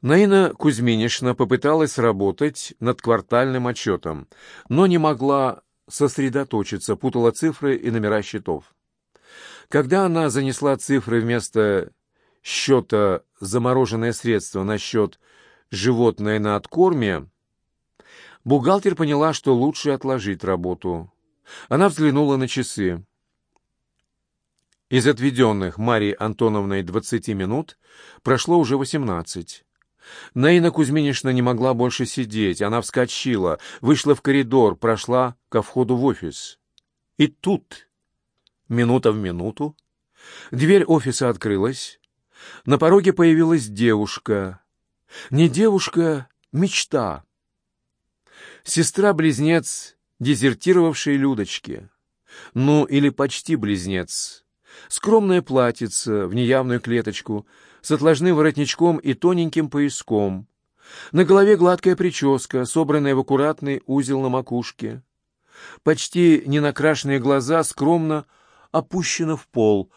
Наина Кузьминишна попыталась работать над квартальным отчетом, но не могла сосредоточиться, путала цифры и номера счетов. Когда она занесла цифры вместо счета замороженное средство на счет животное на откорме, бухгалтер поняла, что лучше отложить работу. Она взглянула на часы. Из отведенных Марии Антоновной двадцати минут прошло уже восемнадцать. Наина Кузьминишна не могла больше сидеть. Она вскочила, вышла в коридор, прошла ко входу в офис. И тут, минута в минуту, дверь офиса открылась. На пороге появилась девушка. Не девушка, мечта. Сестра-близнец, дезертировавшей Людочки. Ну, или почти близнец. Скромная платьице в неявную клеточку — с отложным воротничком и тоненьким пояском. На голове гладкая прическа, собранная в аккуратный узел на макушке. Почти ненакрашенные глаза скромно опущены в пол.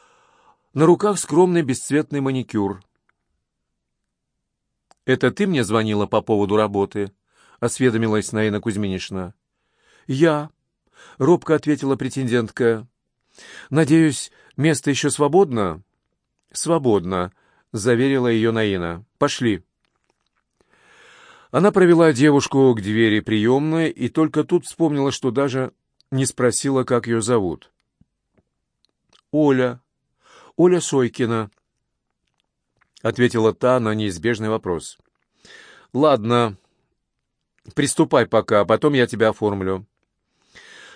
На руках скромный бесцветный маникюр. «Это ты мне звонила по поводу работы?» — осведомилась Наина Кузьминишна. «Я», — робко ответила претендентка. «Надеюсь, место еще свободно?» «Свободно», — заверила ее Наина. «Пошли». Она провела девушку к двери приемной и только тут вспомнила, что даже не спросила, как ее зовут. «Оля. Оля Сойкина», — ответила та на неизбежный вопрос. «Ладно, приступай пока, а потом я тебя оформлю».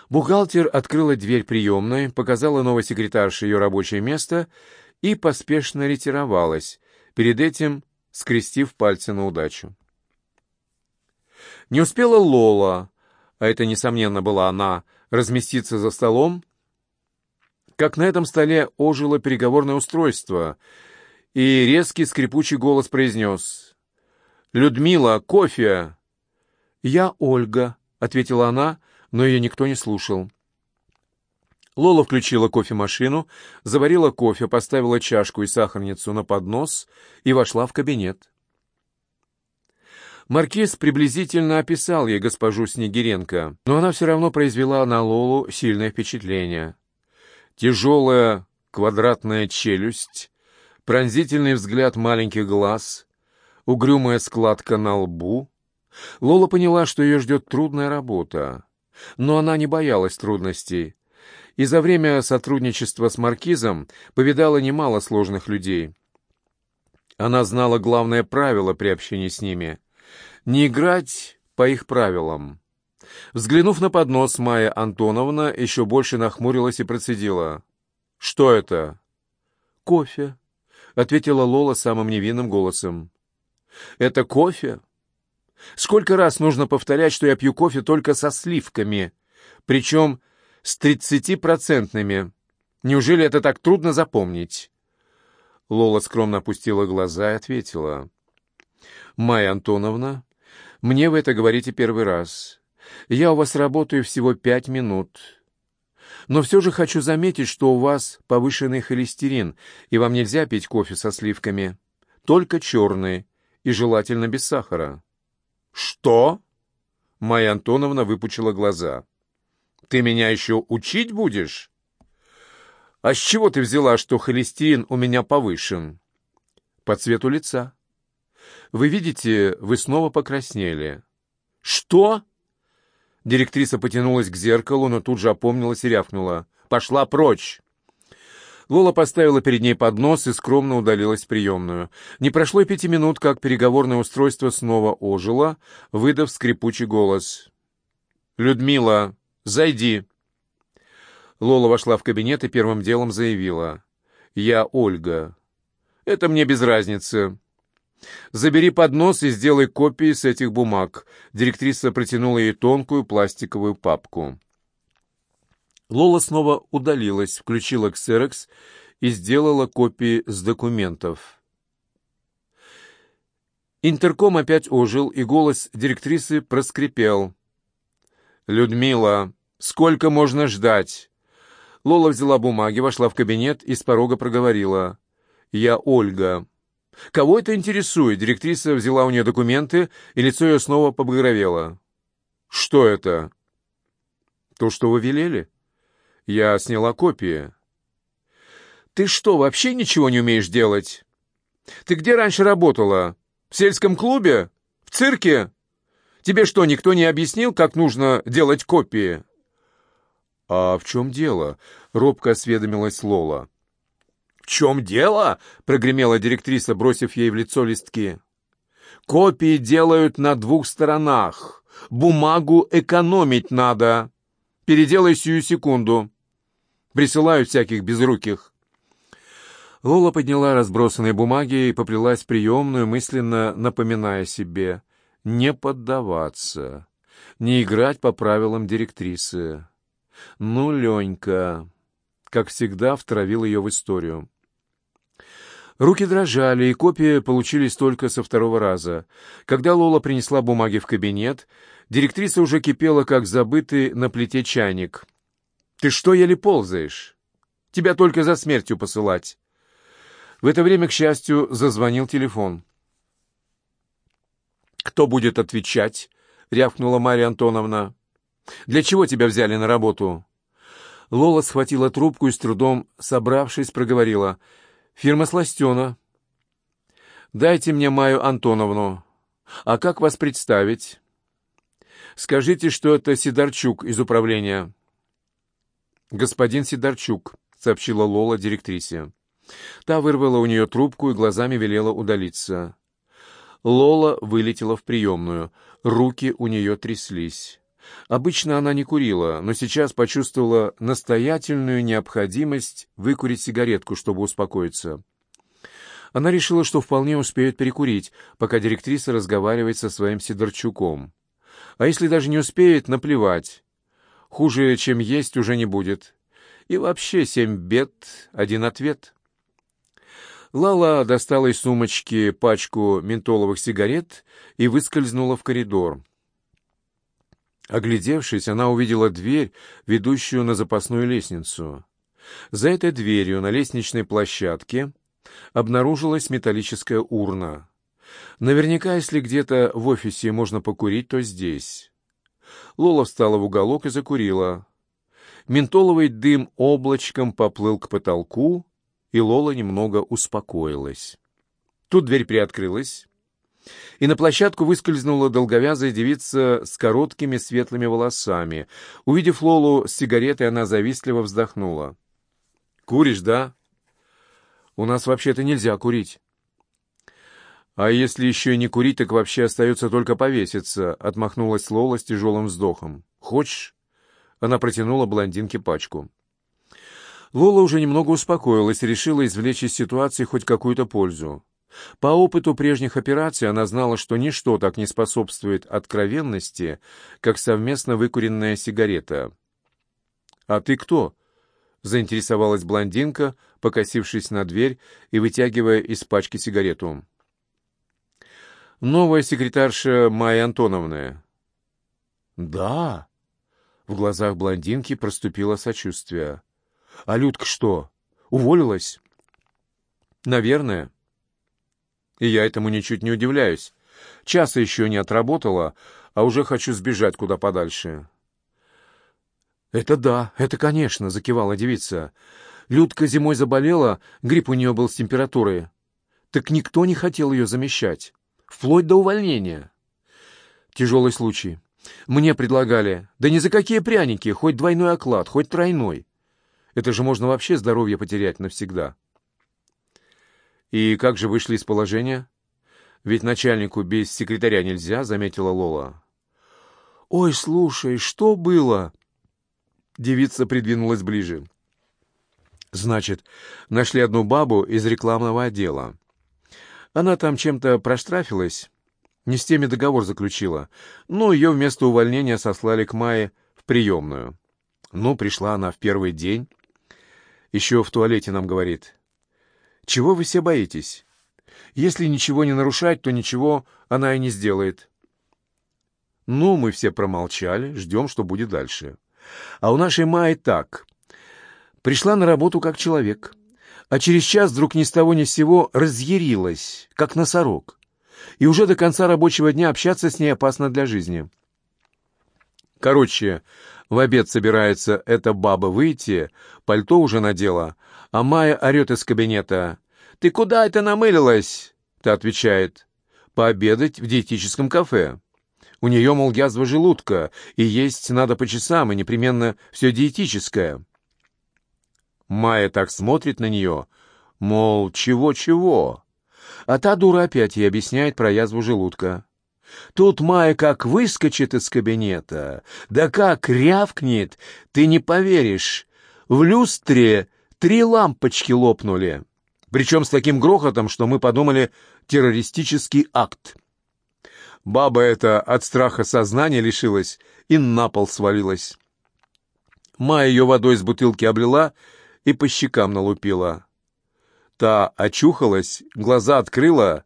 Бухгалтер открыла дверь приемной, показала новой секретарше ее рабочее место — и поспешно ретировалась, перед этим скрестив пальцы на удачу. Не успела Лола, а это, несомненно, была она, разместиться за столом, как на этом столе ожило переговорное устройство, и резкий скрипучий голос произнес «Людмила, кофе!» «Я Ольга», — ответила она, но ее никто не слушал. Лола включила кофемашину, заварила кофе, поставила чашку и сахарницу на поднос и вошла в кабинет. Маркиз приблизительно описал ей госпожу Снегиренко, но она все равно произвела на Лолу сильное впечатление. Тяжелая квадратная челюсть, пронзительный взгляд маленьких глаз, угрюмая складка на лбу. Лола поняла, что ее ждет трудная работа, но она не боялась трудностей и за время сотрудничества с Маркизом повидала немало сложных людей. Она знала главное правило при общении с ними — не играть по их правилам. Взглянув на поднос, Майя Антоновна еще больше нахмурилась и процедила. «Что это?» «Кофе», — ответила Лола самым невинным голосом. «Это кофе? Сколько раз нужно повторять, что я пью кофе только со сливками, причем с тридцатипроцентными. Неужели это так трудно запомнить?» Лола скромно опустила глаза и ответила. «Майя Антоновна, мне вы это говорите первый раз. Я у вас работаю всего пять минут. Но все же хочу заметить, что у вас повышенный холестерин, и вам нельзя пить кофе со сливками. Только черный, и желательно без сахара». «Что?» Майя Антоновна выпучила глаза. Ты меня еще учить будешь? А с чего ты взяла, что холестерин у меня повышен? По цвету лица. Вы видите, вы снова покраснели. Что? Директриса потянулась к зеркалу, но тут же опомнилась и рявкнула. «Пошла прочь!» Лола поставила перед ней поднос и скромно удалилась в приемную. Не прошло и пяти минут, как переговорное устройство снова ожило, выдав скрипучий голос. «Людмила, «Зайди». Лола вошла в кабинет и первым делом заявила. «Я Ольга. Это мне без разницы. Забери поднос и сделай копии с этих бумаг». Директриса протянула ей тонкую пластиковую папку. Лола снова удалилась, включила Xerox и сделала копии с документов. Интерком опять ожил, и голос директрисы проскрипел. «Людмила, сколько можно ждать?» Лола взяла бумаги, вошла в кабинет и с порога проговорила. «Я Ольга. Кого это интересует?» Директриса взяла у нее документы, и лицо ее снова побагровело. «Что это?» «То, что вы велели?» «Я сняла копии». «Ты что, вообще ничего не умеешь делать? Ты где раньше работала? В сельском клубе? В цирке? Тебе что, никто не объяснил, как нужно делать копии?» «А в чем дело?» — робко осведомилась Лола. «В чем дело?» — прогремела директриса, бросив ей в лицо листки. «Копии делают на двух сторонах. Бумагу экономить надо. Переделай сию секунду. Присылаю всяких безруких». Лола подняла разбросанные бумаги и поплелась в приемную, мысленно напоминая себе не поддаваться, не играть по правилам директрисы. Ну, Ленька, как всегда, втравил ее в историю. Руки дрожали, и копии получились только со второго раза. Когда Лола принесла бумаги в кабинет, директриса уже кипела, как забытый на плите чайник. «Ты что еле ползаешь? Тебя только за смертью посылать!» В это время, к счастью, зазвонил телефон. «Кто будет отвечать?» — рявкнула Марья Антоновна. «Для чего тебя взяли на работу?» Лола схватила трубку и с трудом, собравшись, проговорила — Фирма Сластена. Дайте мне Маю Антоновну. А как вас представить? Скажите, что это Сидорчук из управления. Господин Сидорчук, сообщила Лола директрисе. Та вырвала у нее трубку и глазами велела удалиться. Лола вылетела в приемную. Руки у нее тряслись. Обычно она не курила, но сейчас почувствовала настоятельную необходимость выкурить сигаретку, чтобы успокоиться. Она решила, что вполне успеет перекурить, пока директриса разговаривает со своим Сидорчуком. А если даже не успеет, наплевать. Хуже, чем есть, уже не будет. И вообще семь бед, один ответ. Лала достала из сумочки пачку ментоловых сигарет и выскользнула в коридор. Оглядевшись, она увидела дверь, ведущую на запасную лестницу. За этой дверью на лестничной площадке обнаружилась металлическая урна. Наверняка, если где-то в офисе можно покурить, то здесь. Лола встала в уголок и закурила. Ментоловый дым облачком поплыл к потолку, и Лола немного успокоилась. Тут дверь приоткрылась, и на площадку выскользнула долговязая девица с короткими светлыми волосами. Увидев Лолу с сигаретой, она завистливо вздохнула. «Куришь, да?» «У нас вообще-то нельзя курить». «А если еще и не курить, так вообще остается только повеситься», — отмахнулась Лола с тяжелым вздохом. «Хочешь?» Она протянула блондинке пачку. Лола уже немного успокоилась решила извлечь из ситуации хоть какую-то пользу. По опыту прежних операций она знала, что ничто так не способствует откровенности, как совместно выкуренная сигарета. «А ты кто?» — заинтересовалась блондинка, покосившись на дверь и вытягивая из пачки сигарету. «Новая секретарша Майя Антоновна». «Да?» — в глазах блондинки проступило сочувствие. «А Людка что, уволилась?» «Наверное». И я этому ничуть не удивляюсь. Часа еще не отработала, а уже хочу сбежать куда подальше. «Это да, это конечно», — закивала девица. «Людка зимой заболела, грипп у нее был с температурой. Так никто не хотел ее замещать, вплоть до увольнения. Тяжелый случай. Мне предлагали, да ни за какие пряники, хоть двойной оклад, хоть тройной. Это же можно вообще здоровье потерять навсегда». «И как же вышли из положения?» «Ведь начальнику без секретаря нельзя», — заметила Лола. «Ой, слушай, что было?» Девица придвинулась ближе. «Значит, нашли одну бабу из рекламного отдела. Она там чем-то проштрафилась, не с теми договор заключила, но ее вместо увольнения сослали к Майе в приемную. Ну, пришла она в первый день. Еще в туалете нам говорит, чего вы все боитесь? Если ничего не нарушать, то ничего она и не сделает. Ну, мы все промолчали, ждем, что будет дальше. А у нашей Майи так. Пришла на работу как человек. а через час вдруг ни с того ни с сего разъярилась, как носорог. И уже до конца рабочего дня общаться с ней опасно для жизни. Короче, в обед собирается эта баба выйти, пальто уже надела, а Майя орет из кабинета. «Ты куда это намылилась?» Та отвечает. «Пообедать в диетическом кафе». У нее, мол, язва желудка, и есть надо по часам, и непременно все диетическое. Майя так смотрит на нее, мол, чего-чего. А та дура опять ей объясняет про язву желудка. Тут Майя как выскочит из кабинета, да как рявкнет, ты не поверишь. В люстре три лампочки лопнули. Причем с таким грохотом, что мы подумали террористический акт. Баба эта от страха сознания лишилась и на пол свалилась. Майя ее водой из бутылки облила и по щекам налупила. Та очухалась, глаза открыла,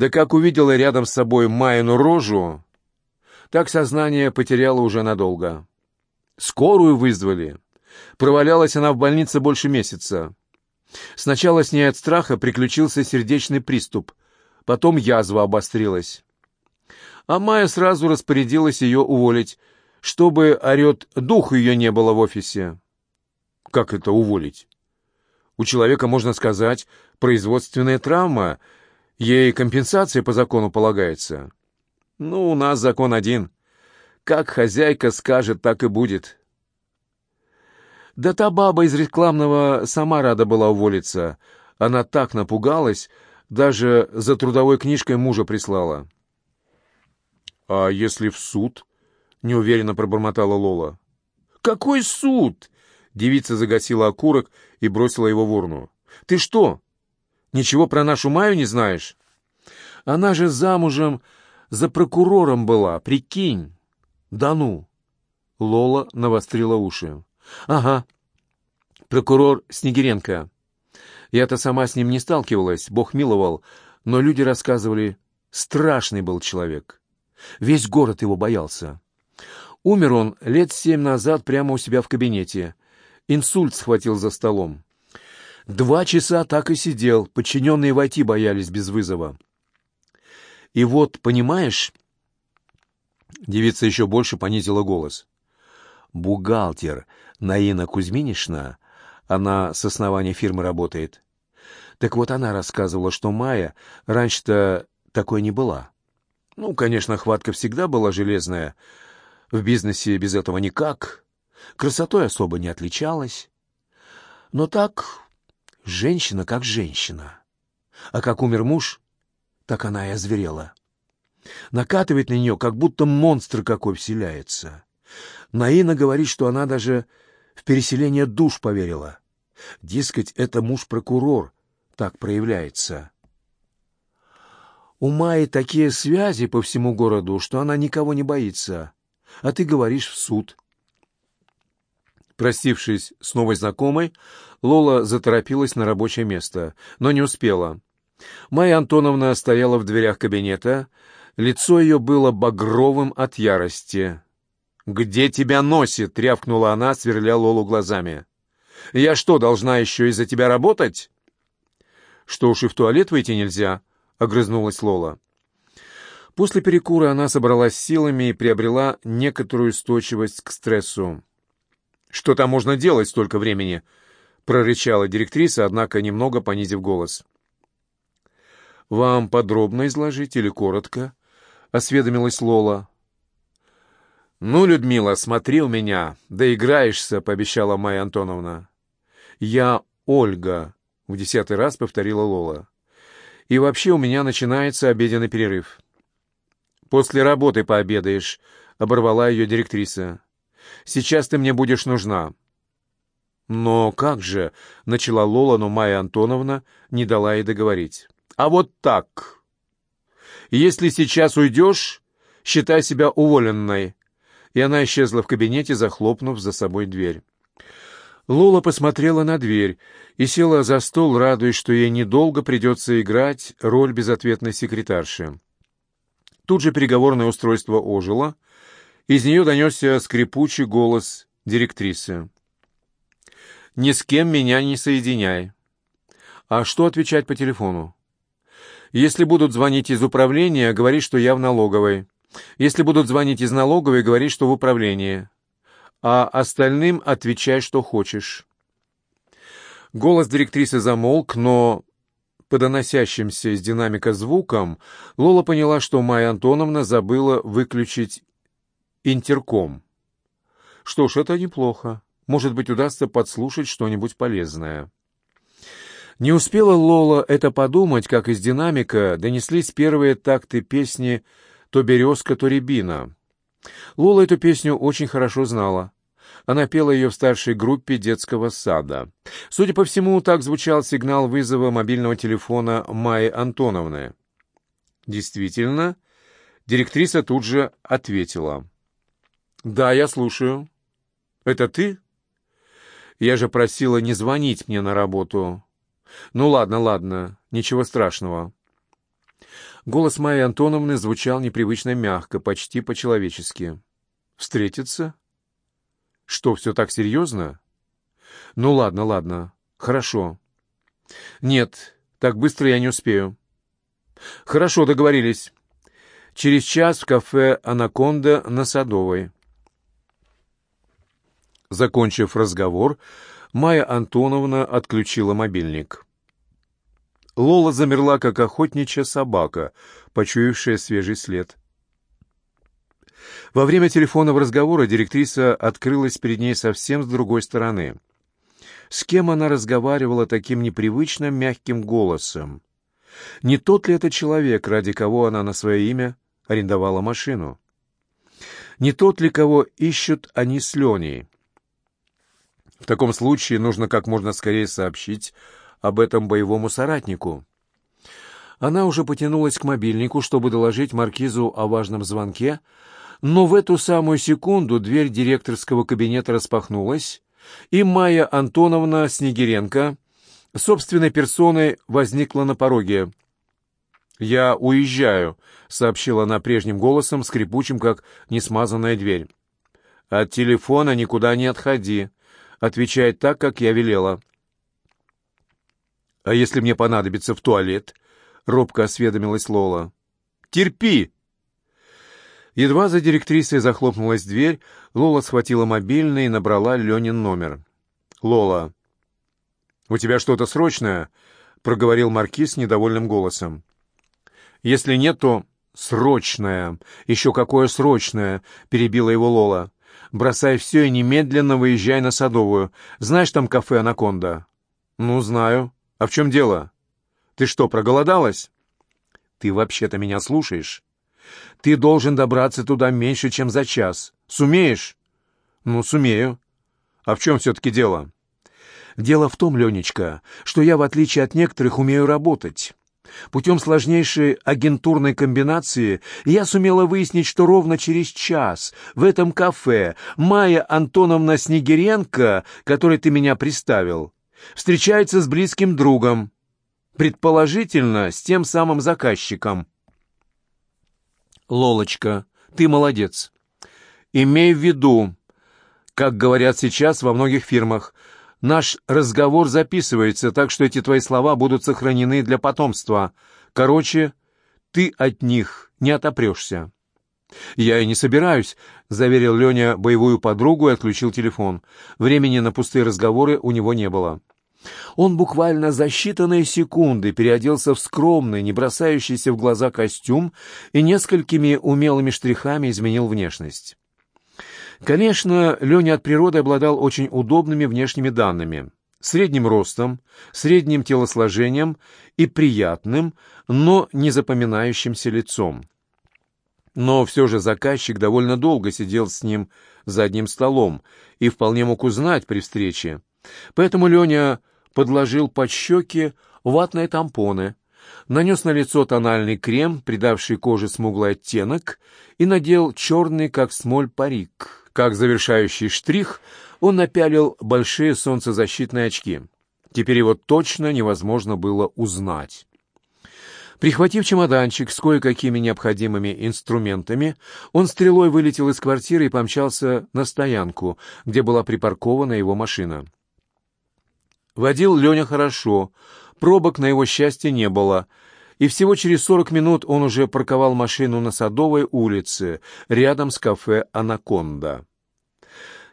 да как увидела рядом с собой Майину рожу, так сознание потеряла уже надолго. Скорую вызвали. Провалялась она в больнице больше месяца. Сначала с ней от страха приключился сердечный приступ, потом язва обострилась. А Майя сразу распорядилась ее уволить, чтобы, орет, духу ее не было в офисе. Как это уволить? У человека, можно сказать, производственная травма, ей компенсация по закону полагается. Ну, у нас закон один. Как хозяйка скажет, так и будет. Да та баба из рекламного сама рада была уволиться. Она так напугалась, даже за трудовой книжкой мужа прислала. «А если в суд?» — неуверенно пробормотала Лола. «Какой суд?» Девица загасила окурок и бросила его в урну. «Ты что, ничего про нашу Маю не знаешь? Она же замужем за прокурором была, прикинь!» «Да ну!» Лола навострила уши. «Ага, прокурор Снегиренко. Я-то сама с ним не сталкивалась, бог миловал, но люди рассказывали, страшный был человек. Весь город его боялся. Умер он лет семь назад прямо у себя в кабинете. Инсульт схватил за столом. Два часа так и сидел, подчиненные войти боялись без вызова. И вот, понимаешь... Девица еще больше понизила голос. Бухгалтер Наина Кузьминишна, она с основания фирмы работает. Так вот она рассказывала, что Майя раньше-то такой не была. Ну, конечно, хватка всегда была железная. В бизнесе без этого никак красотой особо не отличалась. Но так, женщина как женщина. А как умер муж, так она и озверела. Накатывает на нее, как будто монстр какой вселяется. Наина говорит, что она даже в переселение душ поверила. Дескать, это муж-прокурор так проявляется. У Майи такие связи по всему городу, что она никого не боится. А ты говоришь в суд. Простившись с новой знакомой, Лола заторопилась на рабочее место, но не успела. Майя Антоновна стояла в дверях кабинета, лицо ее было багровым от ярости. «Где тебя носит?» — рявкнула она, сверля Лолу глазами. «Я что, должна еще из-за тебя работать?» «Что уж и в туалет выйти нельзя?» — огрызнулась Лола. После перекура она собралась силами и приобрела некоторую устойчивость к стрессу. «Что там можно делать столько времени?» — прорычала директриса, однако немного понизив голос. «Вам подробно изложить или коротко?» — осведомилась Лола. «Ну, Людмила, смотри у меня, доиграешься», — пообещала Майя Антоновна. «Я Ольга», — в десятый раз повторила Лола. «И вообще у меня начинается обеденный перерыв». «После работы пообедаешь», — оборвала ее директриса. Сейчас ты мне будешь нужна». «Но как же?» — начала Лола, но Майя Антоновна не дала ей договорить. «А вот так. Если сейчас уйдешь, считай себя уволенной». И она исчезла в кабинете, захлопнув за собой дверь. Лола посмотрела на дверь и села за стол, радуясь, что ей недолго придется играть роль безответной секретарши. Тут же переговорное устройство ожило — из нее донесся скрипучий голос директрисы. «Ни с кем меня не соединяй. А что отвечать по телефону? Если будут звонить из управления, говори, что я в налоговой. Если будут звонить из налоговой, говори, что в управлении. А остальным отвечай, что хочешь. Голос директрисы замолк, но по доносящимся из динамика звукам Лола поняла, что Майя Антоновна забыла выключить интерком. Что ж, это неплохо. Может быть, удастся подслушать что-нибудь полезное. Не успела Лола это подумать, как из динамика донеслись первые такты песни «То березка, то рябина». Лола эту песню очень хорошо знала. Она пела ее в старшей группе детского сада. Судя по всему, так звучал сигнал вызова мобильного телефона Майи Антоновны. Действительно, директриса тут же ответила. «Да, я слушаю. Это ты? Я же просила не звонить мне на работу. «Ну ладно, ладно, ничего страшного». Голос Майи Антоновны звучал непривычно мягко, почти по-человечески. «Встретиться? Что, все так серьезно?» «Ну ладно, ладно, хорошо». «Нет, так быстро я не успею». «Хорошо, договорились. Через час в кафе «Анаконда» на Садовой». Закончив разговор, Майя Антоновна отключила мобильник. Лола замерла, как охотничья собака, почуявшая свежий след. Во время телефонного разговора директриса открылась перед ней совсем с другой стороны. С кем она разговаривала таким непривычным мягким голосом? Не тот ли это человек, ради кого она на свое имя арендовала машину? Не тот ли, кого ищут они с Леней? В таком случае нужно как можно скорее сообщить об этом боевому соратнику. Она уже потянулась к мобильнику, чтобы доложить маркизу о важном звонке, но в эту самую секунду дверь директорского кабинета распахнулась, и Майя Антоновна Снегиренко собственной персоной возникла на пороге. «Я уезжаю», — сообщила она прежним голосом, скрипучим, как несмазанная дверь. «От телефона никуда не отходи», отвечает так, как я велела. «А если мне понадобится в туалет?» — робко осведомилась Лола. «Терпи!» Едва за директрисой захлопнулась дверь, Лола схватила мобильный и набрала Ленин номер. «Лола, у тебя что-то срочное?» — проговорил Маркиз недовольным голосом. «Если нет, то срочное. Еще какое срочное!» — перебила его Лола. Бросай все и немедленно выезжай на Садовую. Знаешь там кафе «Анаконда»?» «Ну, знаю. А в чем дело? Ты что, проголодалась?» «Ты вообще-то меня слушаешь? Ты должен добраться туда меньше, чем за час. Сумеешь?» «Ну, сумею. А в чем все-таки дело?» «Дело в том, Ленечка, что я, в отличие от некоторых, умею работать. Путем сложнейшей агентурной комбинации я сумела выяснить, что ровно через час в этом кафе Майя Антоновна Снегиренко, которой ты меня приставил, встречается с близким другом, предположительно, с тем самым заказчиком. Лолочка, ты молодец. Имей в виду, как говорят сейчас во многих фирмах, Наш разговор записывается, так что эти твои слова будут сохранены для потомства. Короче, ты от них не отопрешься». «Я и не собираюсь», — заверил Леня боевую подругу и отключил телефон. Времени на пустые разговоры у него не было. Он буквально за считанные секунды переоделся в скромный, не бросающийся в глаза костюм и несколькими умелыми штрихами изменил внешность. Конечно, Леня от природы обладал очень удобными внешними данными. Средним ростом, средним телосложением и приятным, но не запоминающимся лицом. Но все же заказчик довольно долго сидел с ним за одним столом и вполне мог узнать при встрече. Поэтому Леня подложил под щеки ватные тампоны, нанес на лицо тональный крем, придавший коже смуглый оттенок, и надел черный, как смоль, парик. Как завершающий штрих он напялил большие солнцезащитные очки. Теперь его точно невозможно было узнать. Прихватив чемоданчик с кое-какими необходимыми инструментами, он стрелой вылетел из квартиры и помчался на стоянку, где была припаркована его машина. Водил Леня хорошо, Пробок на его счастье не было, и всего через сорок минут он уже парковал машину на Садовой улице, рядом с кафе «Анаконда».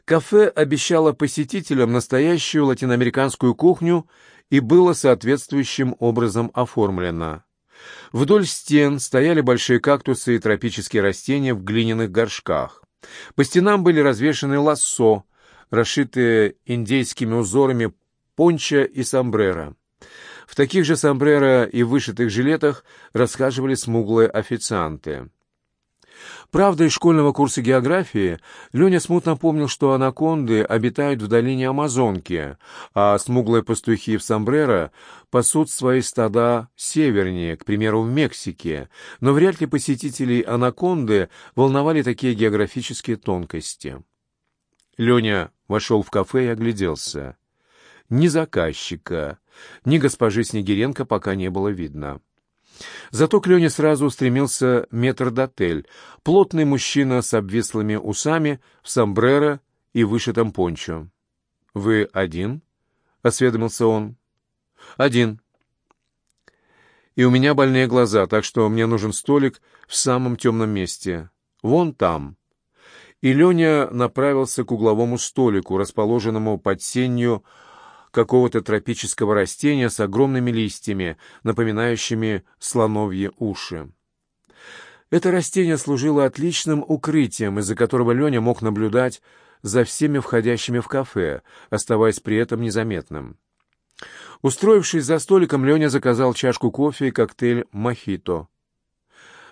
Кафе обещало посетителям настоящую латиноамериканскую кухню и было соответствующим образом оформлено. Вдоль стен стояли большие кактусы и тропические растения в глиняных горшках. По стенам были развешаны лассо, расшитые индейскими узорами понча и сомбреро. В таких же сомбреро и вышитых жилетах расхаживали смуглые официанты. Правда, из школьного курса географии Леня смутно помнил, что анаконды обитают в долине Амазонки, а смуглые пастухи в Сомбреро пасут свои стада севернее, к примеру, в Мексике, но вряд ли посетителей анаконды волновали такие географические тонкости. Леня вошел в кафе и огляделся. Ни заказчика, ни госпожи Снегиренко пока не было видно. Зато к Лене сразу устремился метрдотель, плотный мужчина с обвислыми усами, в сомбреро и вышитом пончо. «Вы один?» — осведомился он. «Один. И у меня больные глаза, так что мне нужен столик в самом темном месте. Вон там». И Леня направился к угловому столику, расположенному под сенью какого-то тропического растения с огромными листьями, напоминающими слоновьи уши. Это растение служило отличным укрытием, из-за которого Леня мог наблюдать за всеми входящими в кафе, оставаясь при этом незаметным. Устроившись за столиком, Леня заказал чашку кофе и коктейль «Мохито».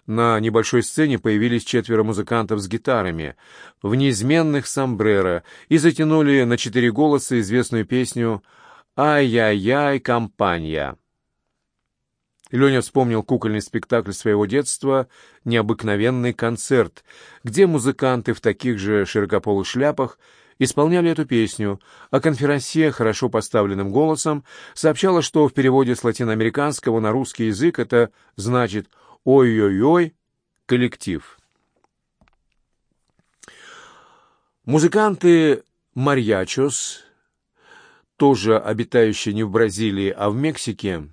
На небольшой сцене появились четверо музыкантов с гитарами в неизменных сомбреро и затянули на четыре голоса известную песню «Ай-яй-яй, компания». Леня вспомнил кукольный спектакль своего детства «Необыкновенный концерт», где музыканты в таких же широкополых шляпах исполняли эту песню, а конферансье хорошо поставленным голосом сообщала, что в переводе с латиноамериканского на русский язык это значит «Ой, Ой-ой-ой, коллектив. Музыканты «Марьячос», тоже обитающие не в Бразилии, а в Мексике,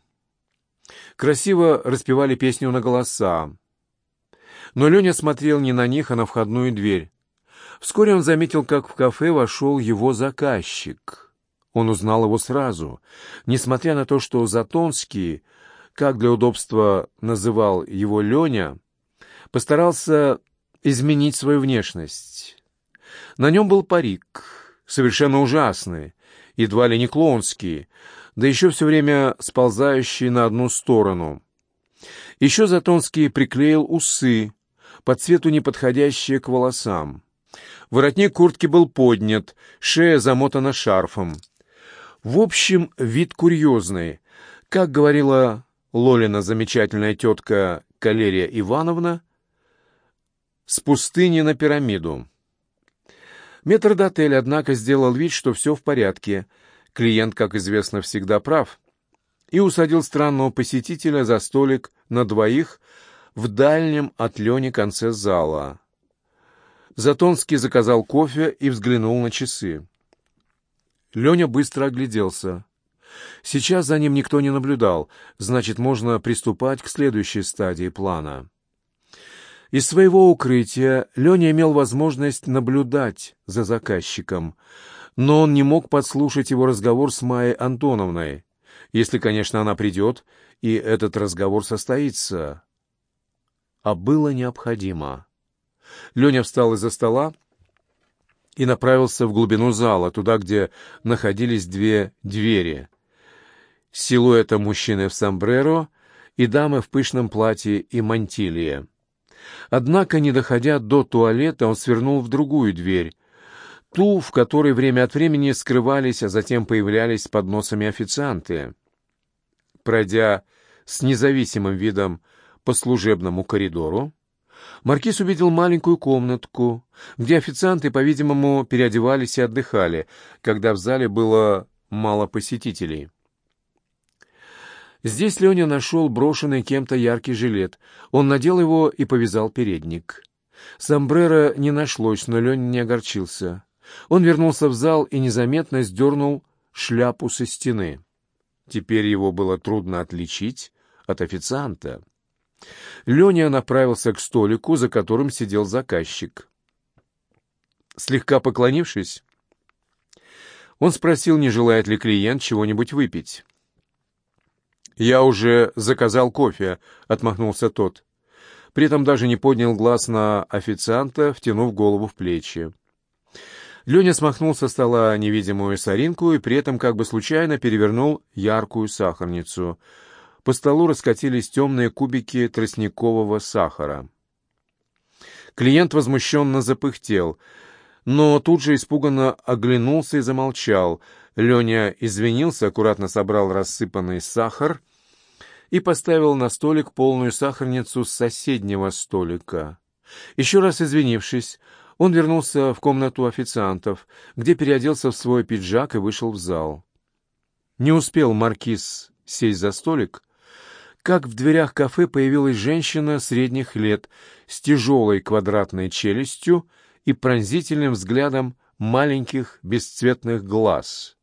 красиво распевали песню на голоса. Но Леня смотрел не на них, а на входную дверь. Вскоре он заметил, как в кафе вошел его заказчик. Он узнал его сразу, несмотря на то, что Затонский как для удобства называл его Леня, постарался изменить свою внешность. На нем был парик, совершенно ужасный, едва ли не клоунский, да еще все время сползающий на одну сторону. Еще Затонский приклеил усы, по цвету неподходящие к волосам. Воротник куртки был поднят, шея замотана шарфом. В общем, вид курьезный. Как говорила Лолина замечательная тетка Калерия Ивановна с пустыни на пирамиду. Метрдотель, однако, сделал вид, что все в порядке. Клиент, как известно, всегда прав. И усадил странного посетителя за столик на двоих в дальнем от Лени конце зала. Затонский заказал кофе и взглянул на часы. Леня быстро огляделся. Сейчас за ним никто не наблюдал, значит, можно приступать к следующей стадии плана. Из своего укрытия Леня имел возможность наблюдать за заказчиком, но он не мог подслушать его разговор с Майей Антоновной, если, конечно, она придет, и этот разговор состоится. А было необходимо. Леня встал из-за стола и направился в глубину зала, туда, где находились две двери — силуэта мужчины в сомбреро и дамы в пышном платье и мантилье. Однако, не доходя до туалета, он свернул в другую дверь, ту, в которой время от времени скрывались, а затем появлялись под носами официанты. Пройдя с независимым видом по служебному коридору, Маркиз увидел маленькую комнатку, где официанты, по-видимому, переодевались и отдыхали, когда в зале было мало посетителей. Здесь Леня нашел брошенный кем-то яркий жилет. Он надел его и повязал передник. Сомбреро не нашлось, но Леня не огорчился. Он вернулся в зал и незаметно сдернул шляпу со стены. Теперь его было трудно отличить от официанта. Леня направился к столику, за которым сидел заказчик. Слегка поклонившись, он спросил, не желает ли клиент чего-нибудь выпить. «Я уже заказал кофе», — отмахнулся тот. При этом даже не поднял глаз на официанта, втянув голову в плечи. Леня смахнул со стола невидимую соринку и при этом как бы случайно перевернул яркую сахарницу. По столу раскатились темные кубики тростникового сахара. Клиент возмущенно запыхтел, но тут же испуганно оглянулся и замолчал. Леня извинился, аккуратно собрал рассыпанный сахар и поставил на столик полную сахарницу с соседнего столика. Еще раз извинившись, он вернулся в комнату официантов, где переоделся в свой пиджак и вышел в зал. Не успел маркиз сесть за столик, как в дверях кафе появилась женщина средних лет с тяжелой квадратной челюстью и пронзительным взглядом маленьких бесцветных глаз.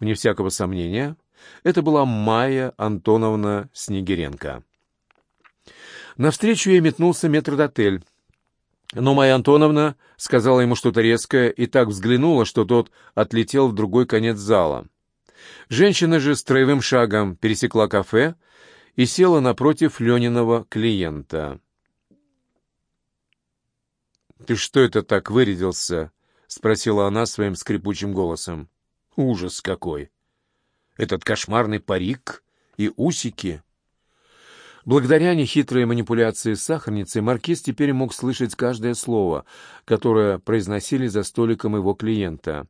Вне всякого сомнения, это была Майя Антоновна Снегиренко. Навстречу ей метнулся метрдотель. Но Майя Антоновна сказала ему что-то резкое и так взглянула, что тот отлетел в другой конец зала. Женщина же строевым шагом пересекла кафе и села напротив Лениного клиента. «Ты что это так вырядился?» — спросила она своим скрипучим голосом. «Ужас какой! Этот кошмарный парик и усики!» Благодаря нехитрой манипуляции с сахарницей маркиз теперь мог слышать каждое слово, которое произносили за столиком его клиента.